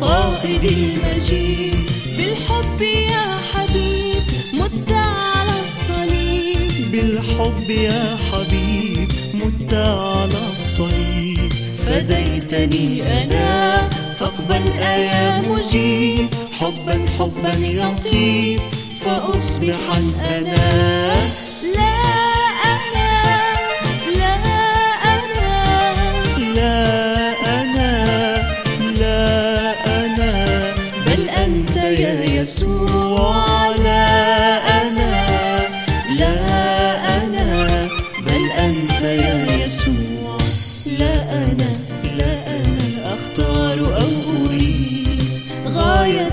قائدي المجيد. بالحب يا حبيب مت على الصليب. بالحب يا حبيب مت على الصليب. فديتني أنا فاقبل يا مجيب. حبا حبا يطيب فأصبحا أنا. لا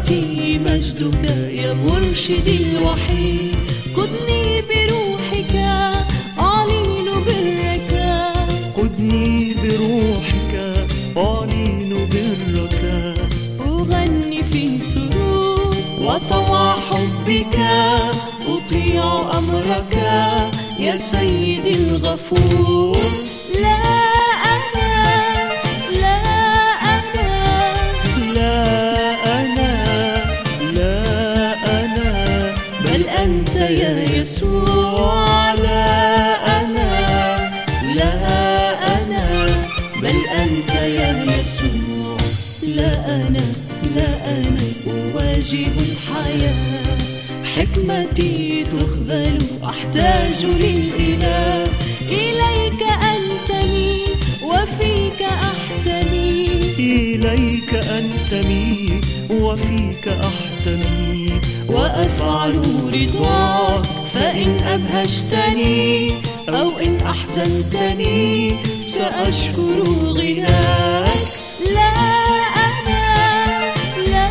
غايتي مجدك يا مرشدي الوحيد قدني بروحك أعلن برك. قدني بروحك أعلن برك. أغني في سرور وطوع حبك. أطيع أمرك يا سيدي الغفور. أنت يا يسوع لا أنا لا أنا بل أنت يا يسوع لا أنا لا أنا أواجه الحياة. حكمتي تخذل أحتاج للإله. إليك أنتمي وفيك أحتمي. إليك أنتمي وفيك أحتمي. أفعل رضواك فإن أبهجتني أو إن أحزنتني سأشكر غناك. لا أنا لا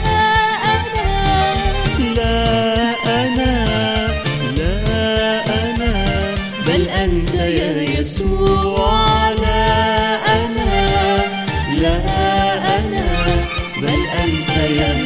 أنا. لا أنا لا أنا. بل أنت يا يسوع لا أنا لا أنا. بل أنت يا